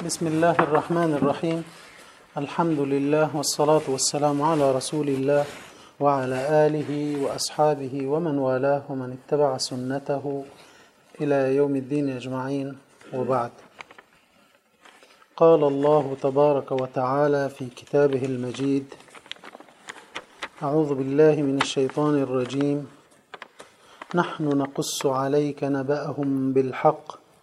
بسم الله الرحمن الرحيم الحمد لله والصلاة والسلام على رسول الله وعلى آله وأصحابه ومن والاه ومن اتبع سنته إلى يوم الدين أجمعين وبعد قال الله تبارك وتعالى في كتابه المجيد أعوذ بالله من الشيطان الرجيم نحن نقص عليك نبأهم بالحق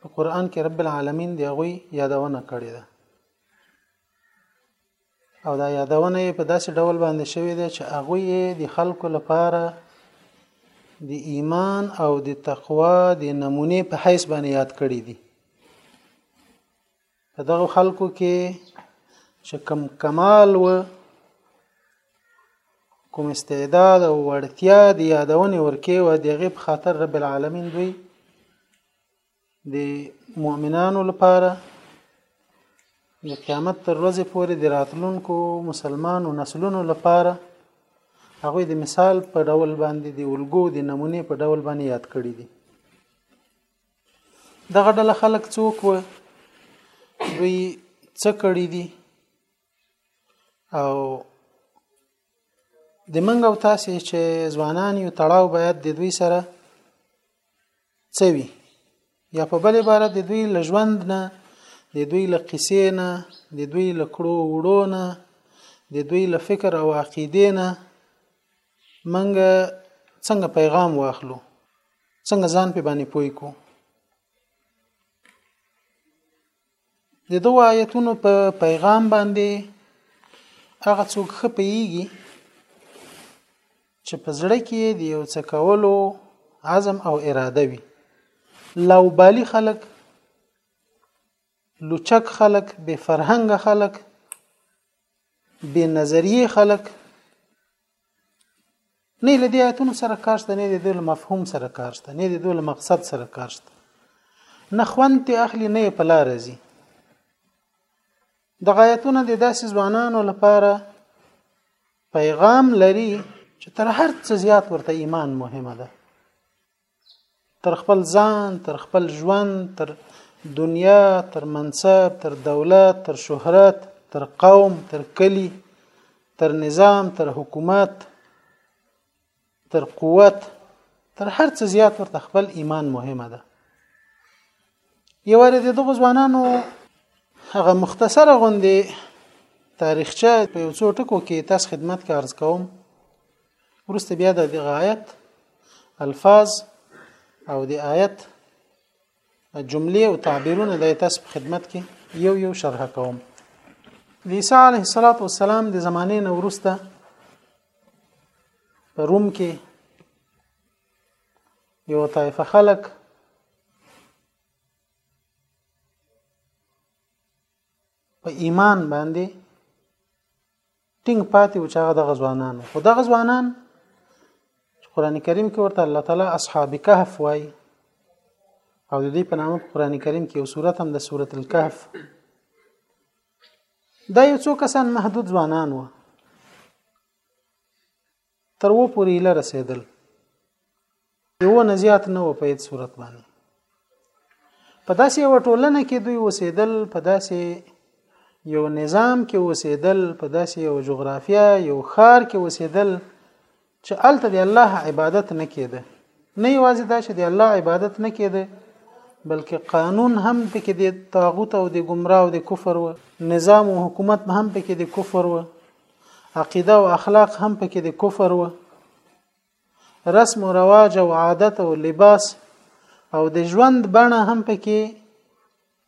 په قران کې رب العالمین دی غوي یادونه کړې ده او دا یادونه په داسې ډول باندې شوې ده چې هغه یې د خلکو لپاره د ایمان او د تقوا د نمونه په حیث باندې یاد کړې دي په دغه خلکو کې چې کم کمال و کوم استعداد او وړتیا دی یادونه ورکې و دغه په خاطر رب العالمین دوی د مؤمنانو لپاره د قیامت تر ورځې پورې د راتلونکو مسلمانو نسلونو لپاره هغه د مثال په ډول باندې د الګو د نمونه په ډول باندې یاد کړی دي دغه ډله خلک څوک و دوی څه کړی دي او د منګ او تاسو چې ځوانان یو تړاو باید د دوی سره څه وي یا په بل عبارت د دوی له ژوند نه د دوی له قصې نه د دوی له کړو وړو نه د دوی له فکر او عقیدې نه منګه څنګه پیغام واخلو څنګه ځان په باندې پوي کو د دوه آیتونو په پیغام باندې هغه څوک خپيږي چې په زړه کې د یو څه کولو عزم او اراده وي لو بالي خلک لوچک خلک بے فرهنګ خلک بې نظریه خلک نه له دې آیتونو سره کار شته نه د دوی له مفهوم سره کار شته نه د دوی له مقصد سره کار شته نه خوند ته اخلي نه په لار راځي د غایتونه د داسې ځوانانو لپاره پیغام لري چې تر هر څه زیات ورته ایمان مهمه ده تر خپل ځان تر خپل ژوند تر دنیا تر منصب تر دولت تر شهرت تر قوم تر کلی تر نظام تر حکومت تر قوت تر هر څه زیات ورته خپل ایمان مهمه ده یو ور دي دغه ځوانانو هغه مختصره غوندي تاریخچه په یو څو ټکو کې تاسو خدمت کې عرض کوم ورسته بیا د دغه آیت الفاظ او د آیت جملې او تعبیرونه د تاسو په خدمت کې یو یو شرح کوم عیسی علیه الصلاۃ والسلام د زمانه نه ورسته په روم کې یو طایفه خلک په ایمان باندې ټینګ پاتې و چې هغه دغه ځوانان خو دغه ځوانان قران کریم کې ورته الله تعالی اصحاب کهف وای او د دې په نامه قران کریم کې یو سورته هم د سورته الکهف دا یو څو کسان محدود ځوانان و تر و پورې اله رسیدل یو نه زیات نه و په هیڅ صورت باندې په داسې یو ټولنه کې دوی اوسېدل په داسې یو نظام کې اوسېدل په داسې یو جغرافیا یو خار کې اوسېدل چې الته د الله عبادت نه کېده نه یوازې دا چې د الله عبادت نه کېده بلکې قانون هم پکې د طاغوت او د ګمراه او د کفر و نظام او حکومت هم پکې د کفر و عقیده او اخلاق هم پکې د کفر و رسم او رواج او عادت او لباس او د ژوند بڼه هم پکې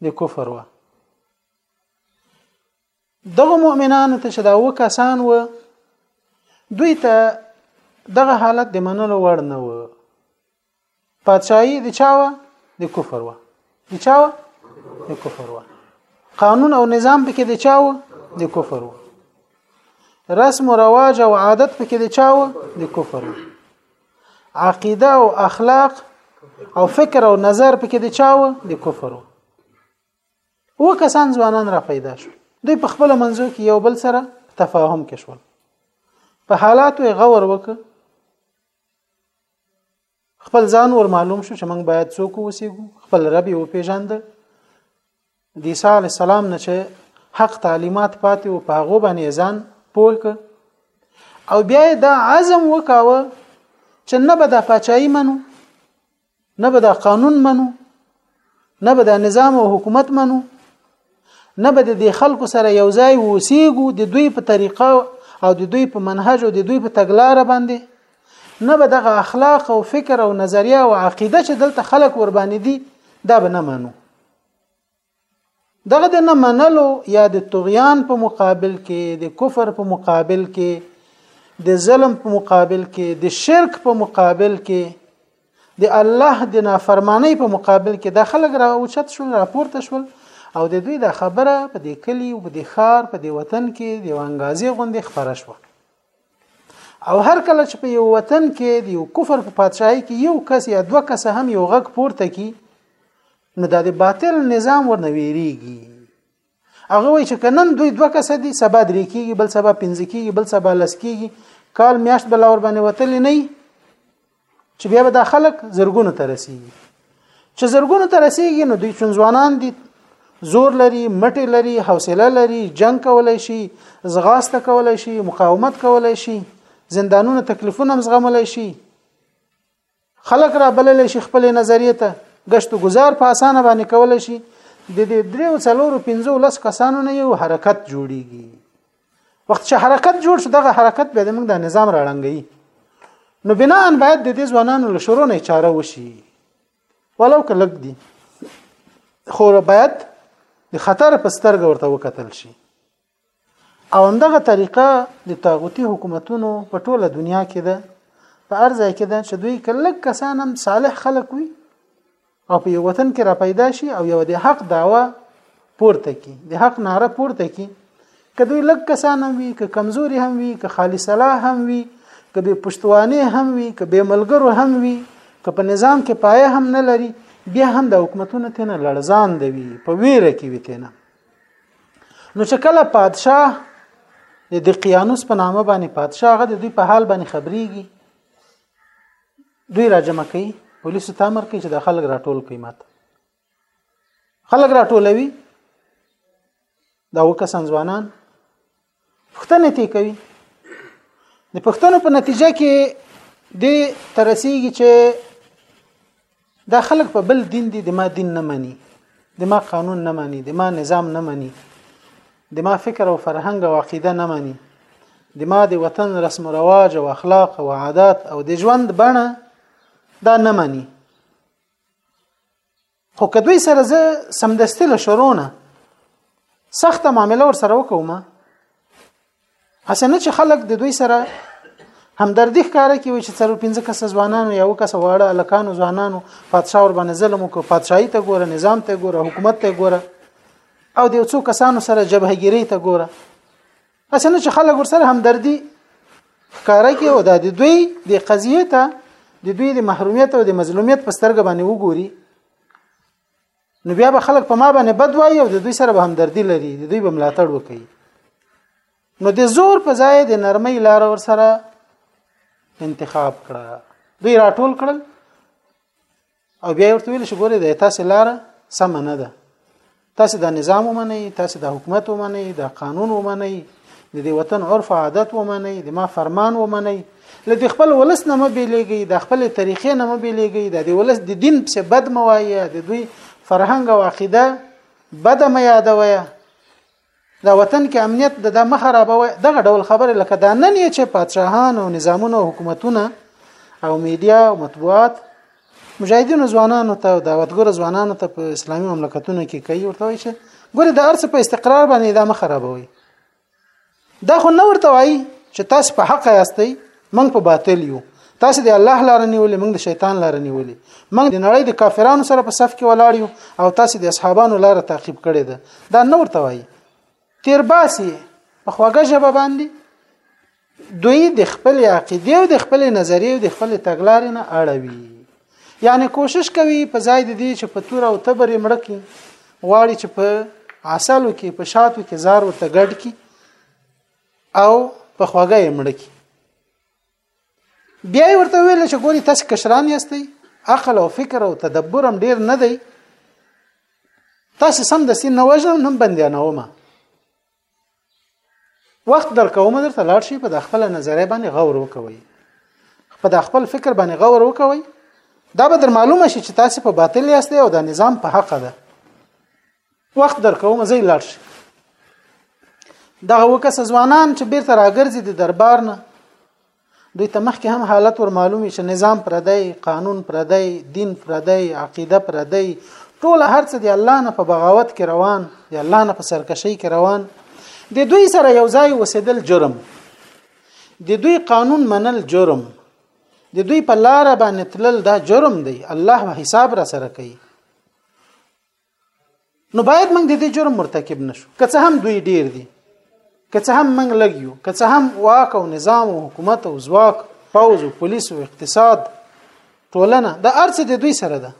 د کفر و دغه مؤمنانو ته چې دا و کسان و دوی ته دغه حالت د منلو وړ نه و پادشاهي د چا وه د کفر وه د چا وه د کفر وه قانون او نظام پکې د چا وه د کفر وه رسم او رواج او عادت پکې د چا وه د کفر وه عقیده او اخلاق او فکر او نظر پکې د چا وه د کفر وه و کسان ځوانان را پیدا شو دوی په خپل منځو کې یو بل سره تفاهم کې شول په حالاتو غور وکړ خپل ځان ور معلوم شو چې موږ باید څوک وسیګو خپل رب یو پیژاند د عیسی علی السلام نه چې حق تعلیمات پاتې او پاغو باندې ځان پوهک او بیا دا عزم وکاوه چې نه به د پاچای منو نه به د قانون منو نه به د نظام او حکومت منو نه به د خلکو سره یو ځای وسیګو د دوی په طریقه او د دوی په منهج او د دوی په تګلارې باندې نه به دغه اخلاق او فکر او نظریه او عقیده چې دلته خلک ور باندې دي دا به نه منو دغه د نه منلو یا د طغیان په مقابل کې د کفر په مقابل کې د ظلم په مقابل کې د شرک په مقابل کې د الله د نافرمانی په مقابل کې د خلک را اوچت شول راپورته شول او د دوی د خبره په دې کلی او په دې ښار په دې وطن کې د وانګازي غوندې خبره شوه او هر کله چې په یو وطن کې د یو کفر په پادشاهي کې یو کس یا دوه کس هم یو غږ پورته کی نو د باطل نظام ورنه ویریږي هغه وایي چې کنن دوی دوه کس دي سبا درې کیږي بل سبا پنځه کیږي بل سبا لس کیږي کال میاشت بل اور باندې وتل نه چې بیا به دا خلک زرګونو ته رسیږي چې زرګونو ته رسیږي نو دوی ځوانان دي زور لري مټې لري حوصله لري جنگ کولای شي زغاسته کولای شي مقاومت کولای شي زندانونو تکلیفونه هم زغملی شي خلک را بللی شي خپل نظریه ته گشت و گذار په اسانه باندې کولای شي د دې دریو څلورو پنځو لس کسانو نه یو حرکت جوړیږي وخت چې حرکت جوړ شو دغه حرکت به موږ د نظام راړنګي نو بنا ان باید د دې ځوانانو له شروع نه چاره وشي ولو کلک دي خو باید د خطر په سترګه ورته وکتل شي او همدغه طریقه د طاغوتی حکومتونو په ټوله دنیا کې ده په ارزه کې ده چې دوی کلک کسان هم صالح خلک وي او په یو وطن کې را پیدا شي او یو د حق داوا پورته کی د حق ناره پورته کی که دوی لږ کسان هم وي که کمزوري هم وي که خالي صلاح هم وي که به پښتوانه هم وي که به ملګرو هم وي که په نظام کې پایه هم نه لري بیا هم د حکومتونو تنه لړزان دی وي په ویره کې وي تنه نو چې کله پادشاه د قیانوس په نامه باندې پادشاه غد دوی په حال باندې خبريږي دوی راجمع کوي پولیسو ته امر کوي چې د خلک راټول کوي ماته خلک راټولوي دا وکسان ځوانان پښتنه تی کوي د پښتنو په نتیجه کې د ترسیږي چې دا خلک په بل دین دي د ما دین نه مني د ما قانون نه مني د ما نظام نه مني د ما فکر او فرهنګ او عقیده نه مني د ما د وطن رسم و رواج او اخلاق او عادات او د ژوند بڼه دا نه مني خو کدوې سره زه سمدستي له شرونه سخت معامله ور سره وکوم اسنه چې خلک د دوی سره همدردی ښکاره کوي چې څلور پنځه کس ځوانانو یو کس واړه الکانو ځوانانو پادشاه ور باندې ظلم وکړ پادشاهي ته ګوره نظام ته ګوره حکومت ته ګوره او د یو څو کسانو سره جبهګیری ته ګوره اسنه چې خلک ور سره همدردی ښکاره کوي او د دوی د قضیه ته د دوی د محرومیت او د مظلومیت په سترګه باندې وګوري نو بیا به خلک په ما باندې بد وایي او د دوی سره به همدردي لري د دوی به ملاتړ وکړي نو د زور په ځای د نرمۍ لار ور سره انتخاب کړه دوی راټول کړل او بیا ورته ویل شو ګوره د تاسو لار سم نه ده تاسو د نظام ومنئ تاسو د حکومت ومنئ د قانون ومنئ د دې وطن عرف عادت ومني د ما فرمان ومني لدی خپل ولس نه مبيلېږي د خپل طریقې نه مبيلېږي د دې ولس د دین په بد موایا د دوی فرهنګ او عقیده بد مې یادوي دا وطن کې امنیت د د مخ خرابوي دغه ډول خبره لکه دا نن یې چې پادشاهان او نظامونه او حکومتونه او میډیا او مطبوعات مجاهدینو ځوانانو ته او دعوتګر ځوانانو ته په اسلامي مملکتونو کې کوي ورته وایي چې ګوره د ارث په استقرار باندې ادامه خرابوي دا خو نه ورته وایي چې تاسو په حق یاستئ موږ په باطل یو تاسو د الله لار نیولې موږ د شیطان لار نیولې موږ د نړۍ د کافرانو سره په صف کې ولاړ یو او تاسو د اصحابانو لار تعقیب کړې ده دا نه ورته وایي تیر باسي په خواږه ژبه باندې دوی د خپل عقیده او د خپل نظریه او د خپل تګلارې نه اړوي یعنی کوشش کوي په ځای د دې چې په تور او تبر مړکی غواړي چې په عسلو کې په شاتو کې زار ورته ګډ کی او په خوګه یې مړکی بیا ورته ویل چې ګوري تاسو کشران یاستئ عقل او فکر او تدبر هم ډیر نه دی تاسو سم د سین نه وژنم نن بندیانومه وخت در کوم درته لاړ شي په خپل نظریه باندې غور وکوي په خپل فکر باندې غور وکوي دا به در معلومه شي چې تاسو په باطل یاست او دا نظام په حق ده وخت در کوم زی لاړ شي دغه وکس ځوانان چې بیرته راګرځي د دربار نه دوی ته مخکې هم حالت ور معلوم وي چې نظام پردی قانون پردی دین پردی عقیده پردی ټول هرڅه دی الله نه په بغاوت کې روان دی الله نه په سرکشي کې روان د دوی سره یو ځای وسیدل جرم د دوی قانون منل جرم د دوی په لار باندې تلل دا جرم دی الله حساب را سره کوي نو باید موږ د دې جرم مرتکب نشو که څه هم دوی ډیر دي که څه هم موږ لګ یو که څه هم واک او نظام او حکومت او ځواک پوز او پولیس او اقتصاد ټولنه د ارڅ د دوی سره ده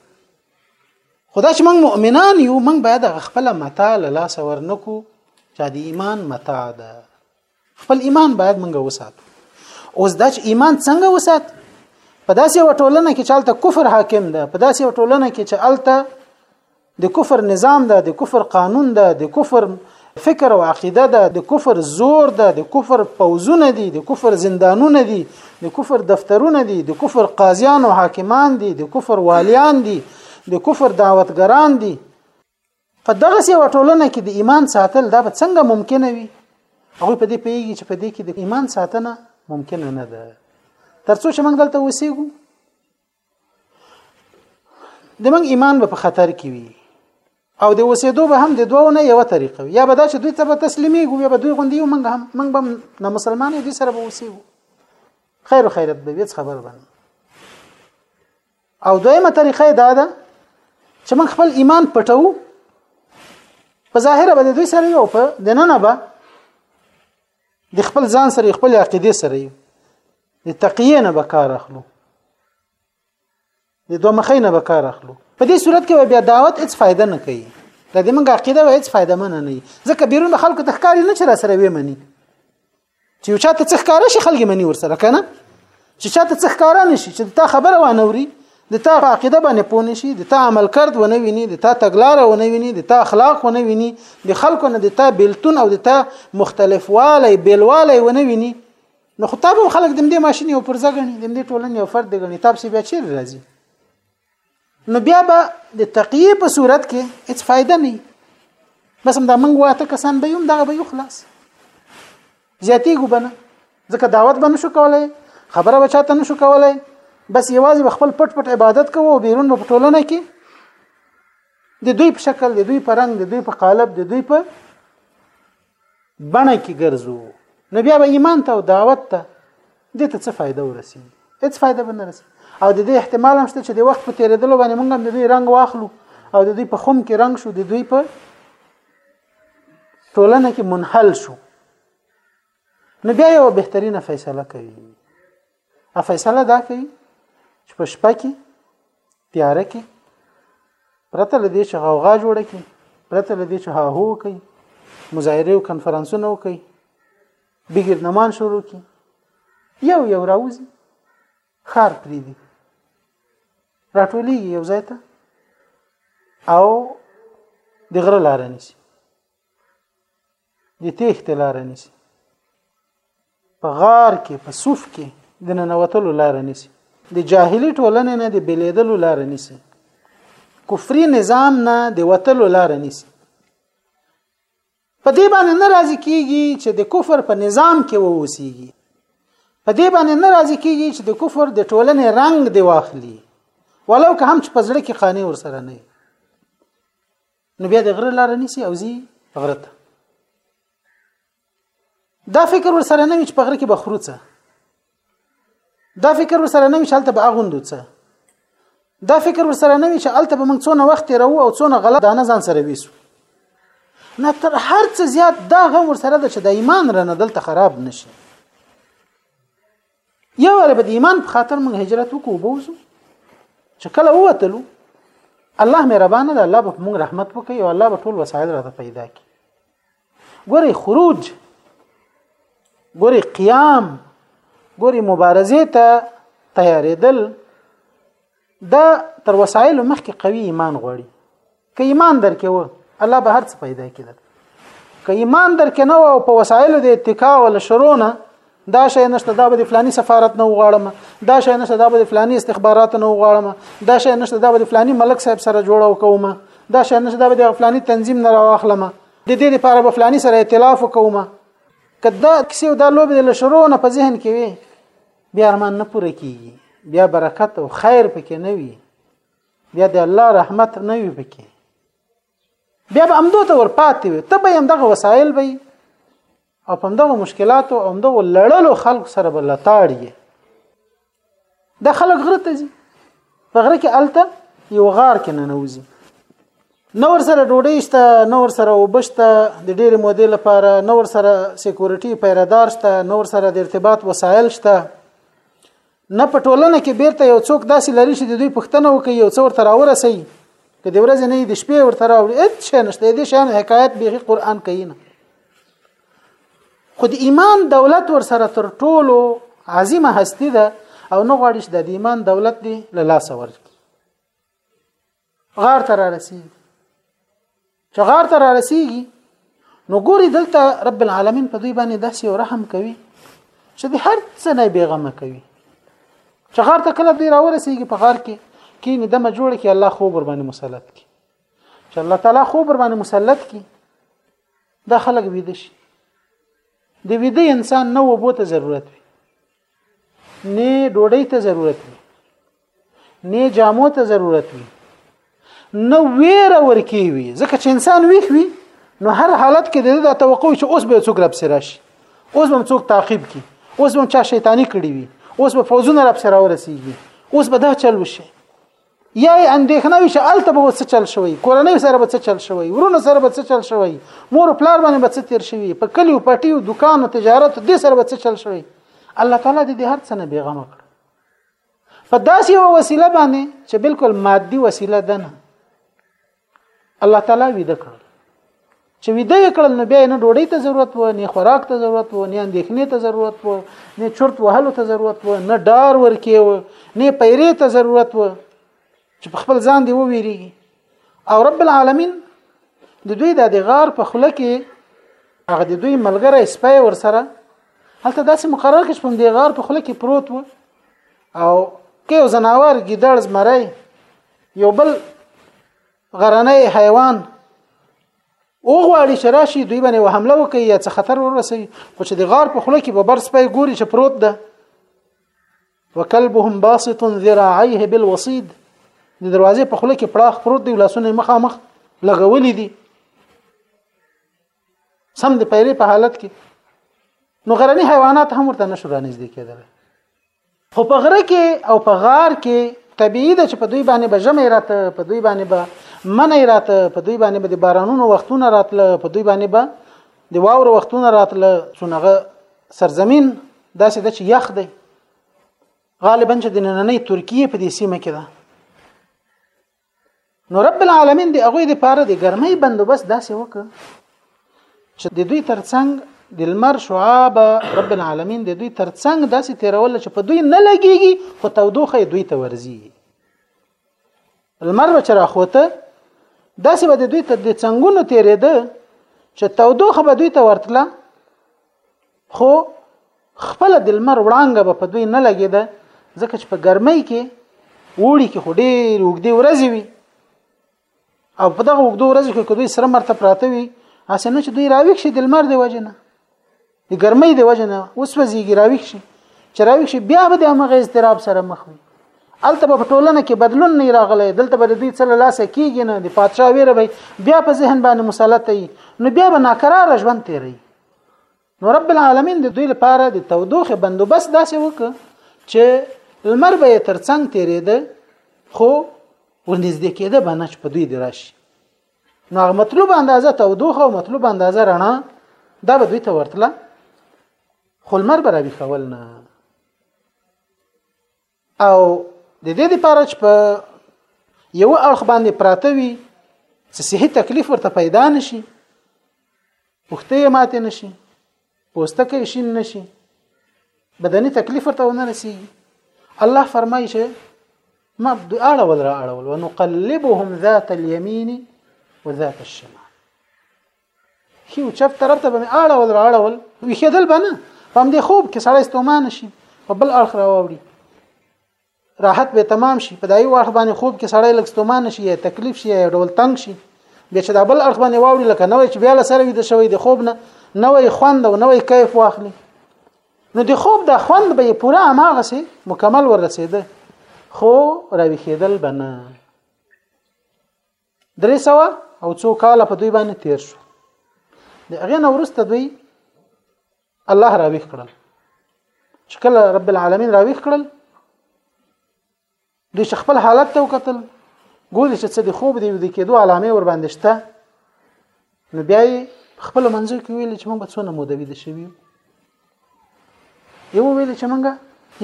خدا چې موږ مؤمنان یو موږ باید خپل متاع له لاس ورنکو چې د ایمان متاع ده خپل ایمان باید منګه وساتو اوس دا چې ایمان څنګه وسات په داسې وټولنه کې چې الته کفر حاکم ده په داسې وټولنه کې چې الته د کفر نظام ده د کفر قانون ده د کفر فکر او عقیده ده د کفر زور ده د کفر پوزونه دي د کفر زندانونه دي د کفر دفترونه دي د کفر قاضیان او حاکمان دي د کفر والیان دي د کفر دعوتګران دي په دغه سی وټولنه کې د ایمان ساتل دا به څنګه ممکن وي هغه په دې پیږي چې په دې کې د ایمان ساتنه ممکن نه ده ترڅو چې موږ دلته وسیږو د موږ ایمان به په خطر کې وي او د وسیدو به هم د دوو نه یو طریقه وي یا به دا چې دوی ته به تسلیمي ګو یا به دوی غوندي یو موږ هم موږ به نه مسلمانې دي سره به وسیږو خیر خیرت به ویڅ خبر باندې او دویمه طریقه دا ده چې موږ خپل ایمان پټو په ظاهر به دوی سره یو په دننه به د خپل ځان سره خپل عقیده سره یو د تقیه نه به کار اخلو د دوه مخې نه به کار اخلو په دې صورت کې بیا دعوت هیڅ فائدہ نه کوي د دې موږ عقیده هیڅ فائدہ منه نه ځکه بیرون خلکو تخکاری نه چر سره وې مني چې یو چاته څه ښکاره شي خلک مني ورسره کنه چې چاته څه ښکاره نشي چې تا خبره وانه وري د تا عقیده باندې پوه نشي د تا عمل کرد ونه ویني د تا تګلاره ونه ویني د تا اخلاق ونه ویني د خلکو نه د تا بیلتون او د تا مختلفوالی بیلوالی ونه ویني نو خو تا به خلک د دې ماشين یو پرځه غني د دې ټولنې یو فرد غني تاسو بیا چیرې راځي نو بیا به د تقیه په صورت کې هیڅ فائدہ نه بس هم دا منګ واته کسان به یوم دغه به یو خلاص زیاتی ګبنه ځکه دعوت به نشو کولای خبره به چاته نشو کولای بس یوازې خپل پټ پټ عبادت کوو او بیرون په ټولنه کې د دوی په شکل د دوی په رنگ د دوی په قالب د دوی په بڼه کې ګرځو نو بیا به ایمان ته او دعوت ته دې ته څه فائدہ ورسي هیڅ فائدہ به نه رسي او د دې احتمال هم شته چې د وخت په تیریدلو باندې موږ هم د دوی رنگ واخلو او د دوی په خوم کې رنگ شو د دوی په ټولنه کې منحل شو نو بیا یو بهترینه فیصله کوي فیصله دا کوي چې په شپه کې تیاره کې پرته له دې چې غوغا جوړه کړي پرته له دې چې هاهو کوي مظاهره او کنفرانسونه وکړي بغیر نمان شروع کړي یو یو راوځي خار پرې دي راټولېږي یو ځای ته او د غره لار نیسي د تېښتې لار نیسي په غار کې په صوف کې د ننوتلو لار نیسي د جاهلی ټولنې نه د بلیدلو لار نیسي کفري نظام نه د وتلو لار نیسي په دې باندې ناراضي کیږي چې د کفر په نظام کې ووسیږي په دې باندې ناراضي کیږي چې د کفر د ټولنې رنگ دی واخلي ولو که هم چې په زړه کې قانې ور سره نه نو بیا د غره لار نیسی او زی غره ته دا فکر ور سره نه وي چې په غره کې بخروڅه دا فکر ور سره نه وي چې هلته به اغوندوڅه دا فکر ور سره نه وي چې هلته به موږ څونه وخت راو او څونه غلط دانه ځان سره ویسو نه تر هر څه زیات دا غم ور سره ده چې د ایمان رنه دلته خراب نشي یو واره به د ایمان په خاطر موږ هجرت وکړو بوزو چې کله ووتلو الله مهربان ده الله به موږ رحمت وکړي او الله به ټول وسایل راته پیدا کړي ګوري خروج ګوري قیام ګوري مبارزه ته تیارېدل دا تر وسایلو مخکې قوي ایمان غواړي که ایمان درکې و الله به هر څه پیدا کړي که ایمان درکې نه او په وسایلو د اتکا ول شرونه دا شی نشته دا به فلانی سفارت نه وغواړم دا شی نشته دا به فلانی استخبارات نه وغواړم دا شی نشته دا به فلانی ملک صاحب سره جوړه وکوم دا شی نشته دا به فلانی تنظیم نه راوخلم د دې لپاره به فلانی سره ائتلاف وکوم کدا کسی دا لوب د شرونه په ذهن کې وي بیا ارمان نه پوره کیږي بیا برکت او خیر پکې نه وي بیا د الله رحمت نه وي پکې بیا به امدو ته ورپاتې وي ته به هم دغه وسایل به او په دغه مشکلاتو او دغه لړلو خلکو سره به لتاړي د خلک غره ته ځي په غره کې الته یو غار کې نه نوځي نو ورسره ډوډۍ شته نو ورسره وبشته د ډېر مودې لپاره نو ورسره سکیورټي پیردار شته نو ورسره د ارتباط وسایل شته نه په ټولنه کې بیرته یو څوک داسې لري چې د دوی پښتنه وکي یو څور تر اورسي که د ورځې نه د شپې ورته راوړي هیڅ شي نشته د شان حکایت به قرآن کوي نه خود ایمان دولت ور سره تر ټولو عظیمه هستی ده او نو غواړي چې د ایمان دولت دی له لاسه ورکړي غار ته را رسیږي چې غار ته را رسیږي نو ګوري دلته رب العالمین په دوی باندې داسې یو رحم کوي چې د هر څه نه بیغمه کوي چې غار ته کله دوی را ورسیږي په غار کې کینې دمه جوړ کې الله خوب ور باندې مسلط کی چې الله تعالی خوب ور باندې مسلط کی دا خلک ویده شي د ویده انسان نه وبو ته ضرورت وي نه ډوډۍ ته ضرورت وي نه جامو ته ضرورت وي نه ویره ورکی وي ځکه چې انسان ویښ وي نو هر حالت کې د دا توقع چې اوس به څوک رب سره شي اوس به څوک تعقیب کی اوس به چا شیطانی کړی وي اوس به فوزونه رب سره ورسیږي اوس به دا چل وشي یا اندېښنه وي چې الته به څه چل شوی کورنۍ سره به څه چل شوی ورونو سره به څه چل شوی مور پلار باندې به څه تیر شوی په کلیو پټیو دکانو تجارت دې سره به څه چل شوی الله تعالی دې هر څه نه بیغم کړ په داسې یو وسیله باندې چې بالکل مادي وسیله ده نه الله تعالی ویده کړل چې ویده یې کړل نو بیا نه ډوډۍ ته ضرورت و نه خوراک ته ضرورت و نه اندېښنې ته ضرورت و نه چرت وهلو ته ضرورت و نه ډار ورکې و نه پیرې ته ضرورت و چې په خپل ځان دی وویریږي او رب العالمین د دوی د غار په خوله کې هغه د دوی ملګری سپی ور سره هلته داسې مقرر کې شپم د غار په خوله کې پروت و او کې زناور ګیدړ زمری یو بل غرنۍ حیوان او غواړي چې راشي دوی باندې وحمله وکړي یا څه خطر ورسي خو چې د غار په خوله کې به بر سپی ګوري چې پروت ده وکلبهم باسط ذراعيه بالوصيد د دروازې په خوله کې پړاخ پروت دی لاسونه مخامخ لګولې دي سم د پیری په حالت کې نو غرني حیوانات هم ورته نشو رانږدې کېدل خو په غره کې او په غار کې طبیعي ده چې په دوی باندې به ژمې راته په دوی باندې به منې راته په دوی باندې به د بارانونو وختونه راتله په دوی باندې به د واورو وختونه راتله څونغه سرزمین داسې ده چې یخ دی غالبا چې د نننۍ ترکیه په دې سیمه کې ده نو رب العالمین دی هغه د پاره د ګرمۍ بندوبست داسې وکړ چې د دوی ترڅنګ د لمر شعاب رب العالمین د دوی ترڅنګ داسې تیرول چې په دوی نه لګيږي خو تودوخه دوی ته ورزي لمر بچ راخوته داسې به د دوی ته د څنګونو تیرېده چې تودوخه به دوی ته ورتله خو خپل د لمر وړانګه به په دوی نه لګیده ځکه چې په ګرمۍ کې وړي کې هډیر وګدي ورځي وي او په دغه وګدو ورځو کې کدوې سره مرته پراته وي اسنه چې دوی راویښ شي د لمر دی وجنه د ګرمۍ دی وجنه اوس وزيږي راویښ شي چې راویښ شي بیا به د هغه اضطراب سره مخ وي الته په ټولنه کې بدلون نه راغلی دلته به دوی څل لاسه کیږي نه د پاتشاه ویره به بیا په ذهن باندې مسلط وي نو بیا به ناکرار ژوند تیری نو رب العالمین د دوی لپاره د تودوخه بندوبست داسې وکړ چې لمر به ترڅنګ تیرېده خو ورنږدې کېده به نه چې په دوی د راشي نو هغه مطلوب اندازه تودوخه او مطلوب اندازه رڼا دا به دوی ته ورتله خو لمر به راویښول نه او د دې لپاره چې په یو اړخ باندې پراته وي چې صحي تکلیف ورته پیدا نشي پخته ماته نشي پوسته کې شین نشي بدني تکلیف ورته ونه رسي الله فرمایي چې ما بدو اړه ولر اړه ول ونقلبهم ذات اليمين وذات الشمال خو چپ طرف ته به مې اړول را اړول ویښېدل به نه په همدې خوب کې سړی ستومان شي په بل اړخ راوړي راحت به تمام شي په دایو اړخ باندې خوب کې سړی لږ ستومان شي یا تکلیف شي یا ډول تنگ شي بیا چې دا بل اړخ باندې واوري لکه نوې چې بیا له سره ویده شوی د خوب نه نوې خوند او نوې کیف واخلي نو د خوب د خوند به پوره اماغه سي مکمل ورسېده خو راوي کېدل بنه درې سوه او څو کاله په دوی باندې تیر شو د هغه نه ورسته دوی الله راویخ کړل چې کله رب العالمین راویخ کړل دوی خپل حالت ته وکتل ګوري چې څه د خوب دی د کېدو علامه ور باندې شته نو بیا خپل منځو کې ویل چې موږ څونه مو د ویل شوی یو ویل چې موږ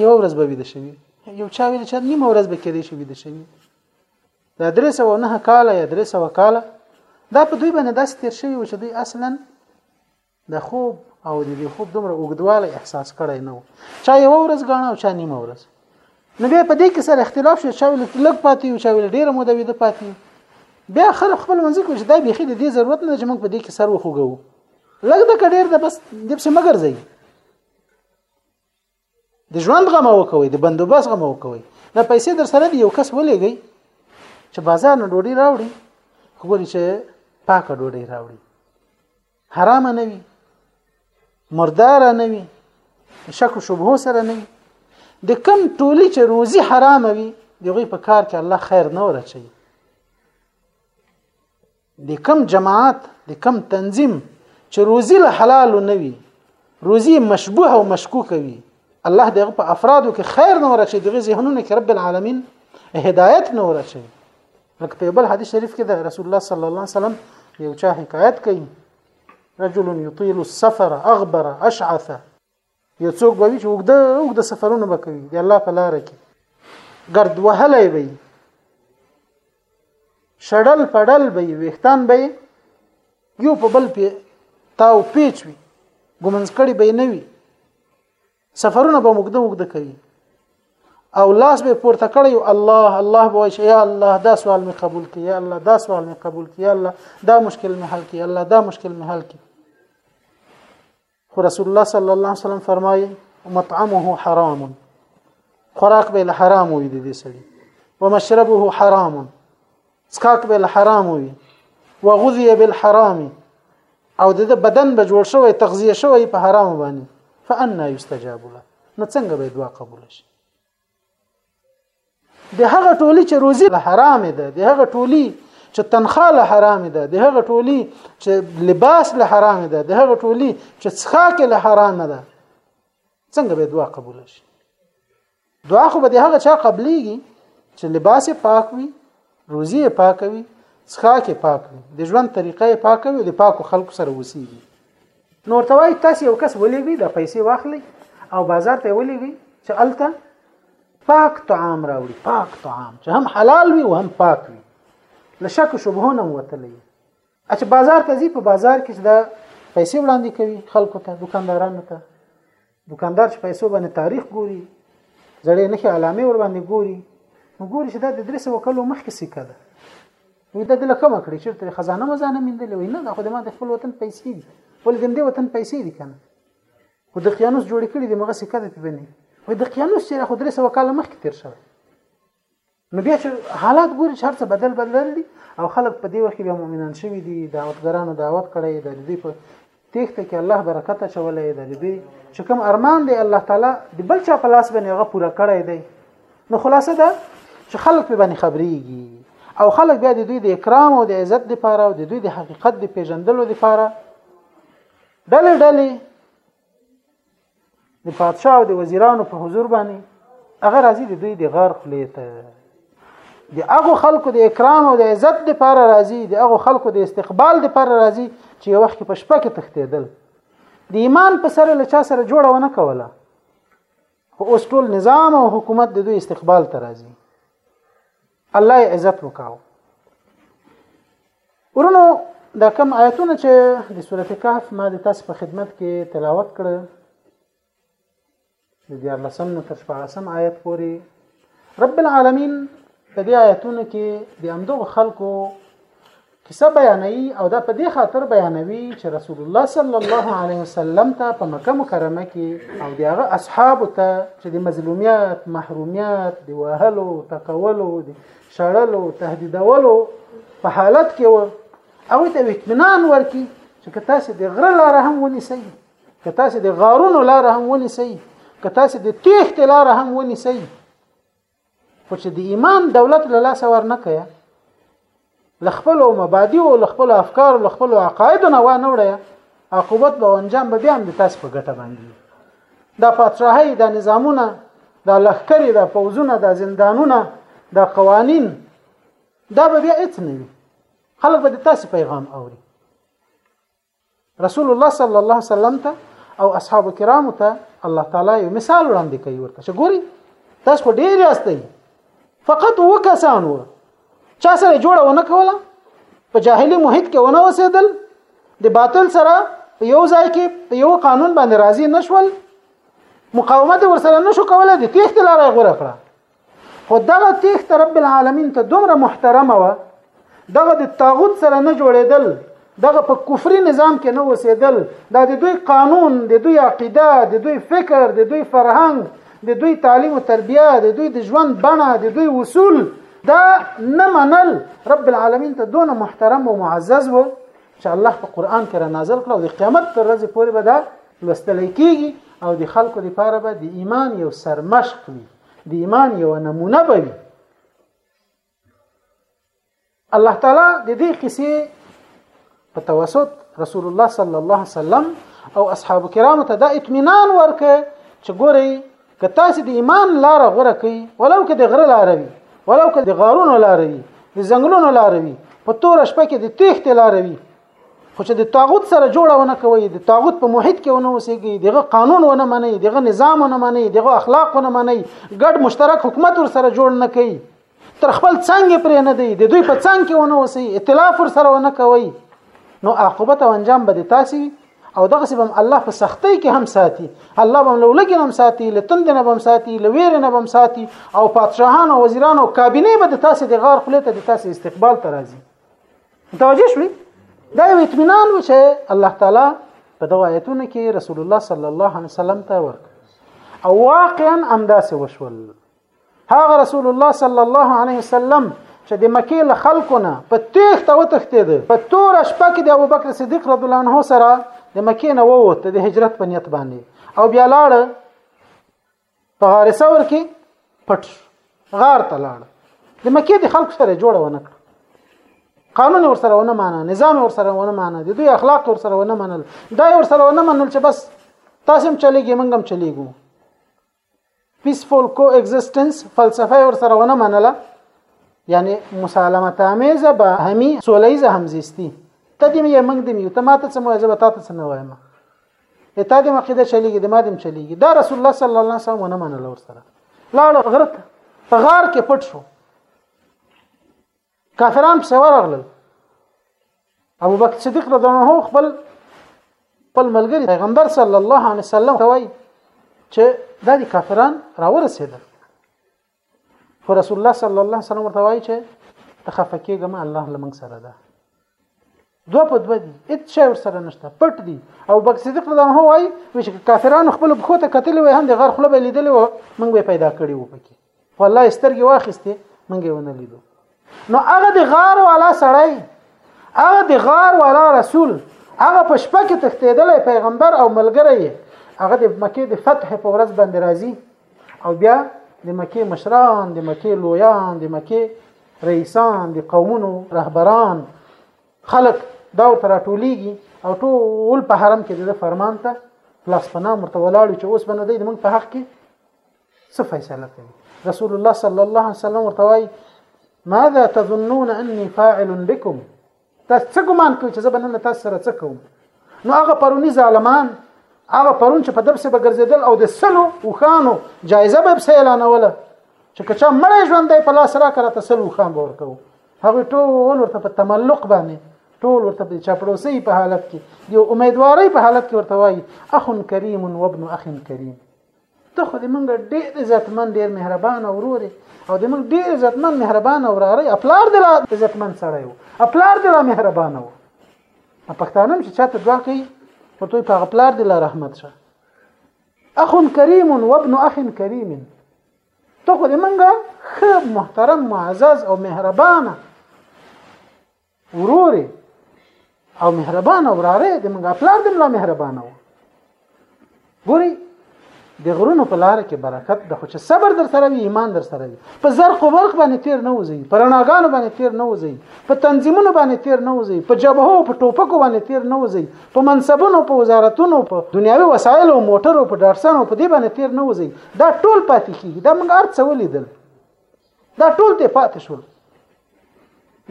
یو ورځ به ویل شوی یو چا ویل چې نیمه ورځ به کېدې شوی د شوی دا درې سوه نه کاله یا درې سوه کاله دا په دوی باندې داسې تیر شوي و چې دوی اصلا د خوب او د دې خوب دومره اوږدوالی احساس کړی نه و چا یوه ورځ ګاڼه او چا نیمه ورځ نو بیا په دې کې سره اختلاف شو چا ویل لږ پاتې یو چا ویل ډېره موده ویده پاتې بیا خلک خپل منځ کې چې دا بیخي د دې ضرورت نه چې موږ په دې کې سر وخوږو لږ د کډیر د بس د څه مګر ځای د ژوند غم وکوي د بندوبس غم وکوي نه پیسې در سره دی یو کس ولېږي چې بازار نه ډوډۍ راوړي وګوري چې پاکه ډوډۍ راوړي حرام نه وي مردار نه وي شک شبهه سره نه وي د کم ټولي چې روزي حرام وي دغه په کار کې الله خیر نه ورچي د کم جماعت د کم تنظیم چې روزي له حلال نه وي روزي مشبوه او مشکوک وي الله دغه په افرادو کې خیر نه ورچي دغه ذهنونه کې رب العالمین هدایت نه ورچي لکه په بل حدیث شریف کې د رسول الله صلی الله علیه وسلم یو چا حکایت کوي رجل يطيل السفر اغبر اشعث یو څوک به وي چې وګده وګده سفرونه وکوي د الله په لار کې ګرد وهلې وي شړل پړل وي وختان وي یو په بل په تاو پیچ وي ګمنځ کړي به نه وي سفرونه به وګده وګده کوي او لاس به پورته کړی الله الله به وایي یا الله دا سوال می قبول کړي یا الله دا سوال می قبول کړي یا الله دا مشکل می حل کړي الله دا مشکل می حل کړي خو رسول الله صلی الله علیه وسلم فرمایي مطعمه حرام خوراک به له حرام وي د دې سړي ومشربه حرام څښاک به له حرام وي وغذي بالحرام او د بدن به جوړ شوی تغذیه شوی په حرام باندې فانا یستجاب له نو څنګه به دعا قبول شي د هغه ټولي چې روزي له حرام ده د هغه ټولي چې تنخوا له حرام ده د هغه ټولي چې لباس له حرام ده د هغه ټولي چې څښاک له حرام ده څنګه به دعا قبول شي دعا خو به د هغه چا قبليږي چې لباس پاک وي روزي یې پاکه وي څښاک یې پاک وي د ژوند طریقه یې پاکه وي د پاکو خلکو سره اوسېږي نو ورته وایي تاسو یو کس ولېږئ د پیسې واخلئ او بازار ته یې ولېږئ چې هلته پاک طعام راوړي پاک طعام چې هم حلال وي او هم پاک وي له شک او شبهو نه وتلی چې بازار ته ځي په بازار کې چې دا پیسې وړاندې کوي خلکو ته دکاندارانو ته دوکاندار چې پیسو باندې تاریخ ګوري زړې نښې علامې ور باندې ګوري نو ګوري چې دا د 300 کلو مخکې سکه ده وي دا د لکه مکړي چې خزانه مزانه مندلې وي نه دا خو د ما د خپل وطن پیسې دي ول د دې وطن پیسې دي کنه خو د قیانوس جوړ کړي د مغه سکه ده په بني وي د قیانوس سره خو درې سو کال مخکې تیر شوی نو بیا چې حالات ګوري چې هرڅه بدل بدل دي او خلک په دې وخت کې بیا مؤمنان شوي دي دعوتګرانو دعوت کړی د دوی په تېښته کې الله برکت اچولی د دوی چې کوم ارمان دی الله تعالی د بل چا په لاس باندې هغه پوره کړی دی نو خلاصه ده چې خلک په باندې خبرېږي او خلک بیا د دوی د اکرام او د عزت لپاره او د دوی د حقیقت د پیژندلو لپاره ډلې ډلې د پادشاه او د وزیرانو په حضور باندې هغه راځي د دوی د غار خلې ته د هغه خلکو د اکرام او د عزت لپاره راځي د هغه خلکو د استقبال لپاره راځي چې یو وخت په شپه کې تختیدل د ایمان په سره له چا سره جوړه ونه کوله خو اوس ټول نظام او حکومت د دوی استقبال ته راځي الله یې عزت وکاو ورونو دا کوم آیتونه چې د سورته کهف ما د تاسو په خدمت کې تلاوت کړ د 14 نه تر 14 آیت پورې رب العالمین په دې آیتونو کې د امدغه خلکو کیسه بیانوي او دا په دې خاطر بیانوي چې رسول الله صلی الله علیه وسلم ته په مکه مکرمه کې او د هغه اصحابو ته چې د مظلومیت محرومیت د وهلو تکولو د شړلو تهدیدولو په حالت کې و او ته اطمینان ورکي چې که تاسو د غره لار هم ونیسئ که تاسو د غارونو لار هم ونیسئ که تاسو د تیښت لار هم ونیسئ خو چې د ایمان دولت له لاسه ورنه کړي له خپل مبادی او له خپل افکار او له خپل عقاید نه و نه وړي عاقبت به انجام به بیا هم د تاسو په ګټه باندې دا پاتراهي دا نظامونه دا لخکري دا پوزونه دا زندانونه دا قوانین دا به بیا هیڅ نه وي خلک به د تاسو پیغام اوري رسول الله صلی الله علیه وسلم ته او اصحاب کرام ته الله تعالی یو مثال وړاندې کوي ورته چې ګوري تاسو خو ډیر یاستئ فقط وکسان و چا سره جوړه ونه کوله په جاهلی محیط کې ونه وسېدل د باطل سره په یو ځای کې په یو قانون باندې راضي نشول مقاومت ورسره نشو کولای د تیښت لارې غوړه کړه خو دغه تیخت رب العالمین ته دومره محترمه و دغه د طاغوت سره نه جوړېدل دغه په کفري نظام کې نه وسېدل دا د دوی قانون د دوی عقیده د دوی فکر د دوی فرهنګ د دوی تعلیم او تربیه د دوی د ژوند بڼه د دوی اصول دا نه منل رب العالمین ته دونه محترم او معزز و چې الله په قران کې را نازل کړو د قیامت تر ورځې پورې به دا لوستل کیږي او د خلکو لپاره به د ایمان یو سرمشق وي د ایمان یو نمونه به وي الله تعالی د دې قصې په توسط رسول الله صلی الله علیه وسلم او اصحاب کرامو ته دا اطمینان ورکه چې ګوري که تاسو د ایمان لار غوره کړئ ولو که د غره لار وي ولو که د غارونو لار وي د ځنګلونو لار وي په تور شپه کې د تیښت لار وي خو چې د طاغوت سره جوړه ونه کوي د طاغوت په محیط کې ونه اوسېږي دغه قانون ونه مني دغه نظام ونه مني دغه اخلاق ونه مني ګډ مشترک حکومت ور سره جوړ نه کوي تر خپل څنګه پرې نه دی د دوی په څنګ کې ونه اوسي ائتلاف ور سره ونه کوي نو عاقبت او انجام به د تاسو او دغه سبم الله په سختۍ کې هم ساتي الله به له لګي هم ساتي له تند نه هم ساتي له ویر نه هم ساتي او پادشاهان او وزیران او کابینه به د تاسو د غار خلته د تاسو استقبال ترازي متوجه شوي دا یو اطمینان و چې الله تعالی په دغه آیتونو کې رسول الله صلی الله علیه وسلم ته ورک او واقعا همداسې وشول هغه رسول الله صلی الله علیه وسلم چې د مکې له خلکو نه په تیښته وتښتېد په توره شپه کې د ابوبکر صدیق رضی الله عنه سره د مکې نه ووت د هجرت په نیت باندې او بیا لاړ په غار ثور کې پټ غار ته لاړ د مکې د خلکو سره جوړه ونه کړ قانون ور سره ونه مانه نظام ور سره ونه مانه د دوی اخلاق ور سره ونه منل دا ور سره ونه منل چې بس تاسو هم چلیږي موږ هم چلیږو پیسفول کو ایگزیسټنس فلسفه ور سره ونه منله یعنی مسالمه تامیزه به همي سولیزه همزیستی ته دې یې موږ دې یو ته ماته څه مو زه به تاسو څه نه وایم اته د مقیده چلیږي د مادم چلیږي دا رسول الله صلی الله علیه وسلم ونه منل ور سره لاړ غرت په غار کې پټ شو کافران په سوار غلل ابو بکر صدیق رضی الله عنه خپل خپل ملګری پیغمبر صلی الله علیه وسلم ته وایي چې دا دي کافران راورسېدل خو رسول الله صلی الله علیه وسلم ورته وایي چې ته خفه کېږه ما الله له موږ سره ده دوه په دوه دي هیڅ شی ورسره نشته پټ دي او بکر صدیق رضی الله وایي چې کافرانو خپل بخو ته کتل وي هم د غر خله به لیدل او موږ به پیدا کړی و پکې والله سترګې واخیستې موږ یې ونه لیدو نو هغه د غار والا سړی هغه د غار والا رسول هغه په شپه کې تختیدلې پیغمبر او ملګری هغه د مکه د فتح په ورځ باندې راځي او بیا د مکه مشران د مکه لویان د مکه رئیسان د قومونو رهبران خلق دا ورته راټولیږي او ټول په حرم کې د فرمان ته لاس پناه مرته ولاړو چې اوس باندې د موږ په حق کې څه فیصله کوي رسول الله صلی الله علیه وسلم ورته وایي ماذا تظنون اني فاعل بكم تاسو څه ګمان کوئ چې زه به نن تاسو سره څه کوم نو هغه پرونی ظالمان هغه پرون چې په دبسه به ګرځیدل او د سلو وخانو جایزه به په اعلانوله چې کچا مړ ژوندې په لاس را کړه تسل وخان ورکو هغه ټول ورته په تملق باندې ټول ورته په چاپړوسی په حالت کې دی امیدواري په حالت کې ورته وایي اخ کریم و ابن اخ کریم ته خو د منګ ډېر عزتمن ډېر مهربان ورور او د منګ ډېر عزتمن مهربان وراره خپلار دی لا عزتمن سړی وو خپلار دی لا مهربان وو پښتانه هم چې چاته دعا کوي ورته په خپلار دی لا رحمت شه اخ کریم و ابن اخ کریم ته خو د منګه خب محترم معزز او مهربانه وروره او مهربان وراره د منګه پلار د ملا مهربان و ګوري د غرونو په لار کې برکت د خو چې صبر در سره وي ایمان در سره وي په زر خو ورخ باندې تیر نه وځي په رڼاګانو باندې تیر نه وځي په تنظیمونو باندې تیر نه وځي په جبهو په ټوپکو باندې تیر نه وځي په منصبونو په وزارتونو په دنیاوي وسایلو موټرو په ډارسانو په دې باندې تیر نه وځي دا ټول پاتې کیږي دا موږ ارڅ ولیدل دا ټول ته پاتې شول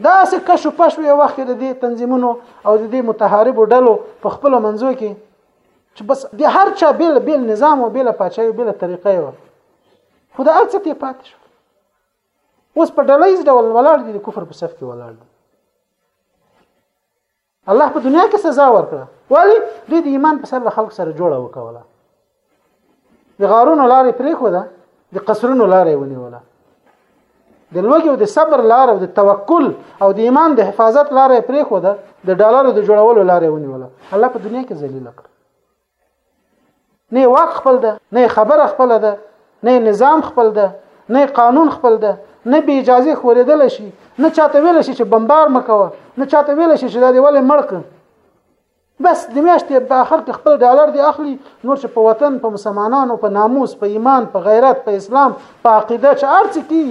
دا څه کشو پښو یو وخت د دې تنظیمونو او د دې متحاربو ډلو په خپل منځو کې چې بس د هر چا بیل بیل نظام او بیل پاچاهي بیل طریقه و خو دا ارڅ ته پاتې شو اوس په ډلې ډول ولاړ دي د کفر په صف کې ولاړ دي الله په دنیا کې سزا ورکړه ولی دوی د ایمان په سر خلک سره جوړه وکوله د غارونو لارې پرې خو ده د قصرونو لارې ونیوله د لوګي او د صبر لار او د توکل او د ایمان د حفاظت لار پرې خو ده د ډالرو د جوړولو لار ونیوله الله په دنیا کې ذلیل کړ نه واک خپل ده نه خبره خپل ده نه نظام خپل ده نه قانون خپل ده نه به اجازه خوریدل شي نه چاته ویل شي چې بمبار مکوه نه چاته ویل شي چې دا دی ولې مړک بس د میاشتې په اخر کې خپل ډالر دی اخلي نور چې په وطن په مسلمانانو په ناموس په ایمان په غیرت په اسلام په عقیده چې ارڅ کی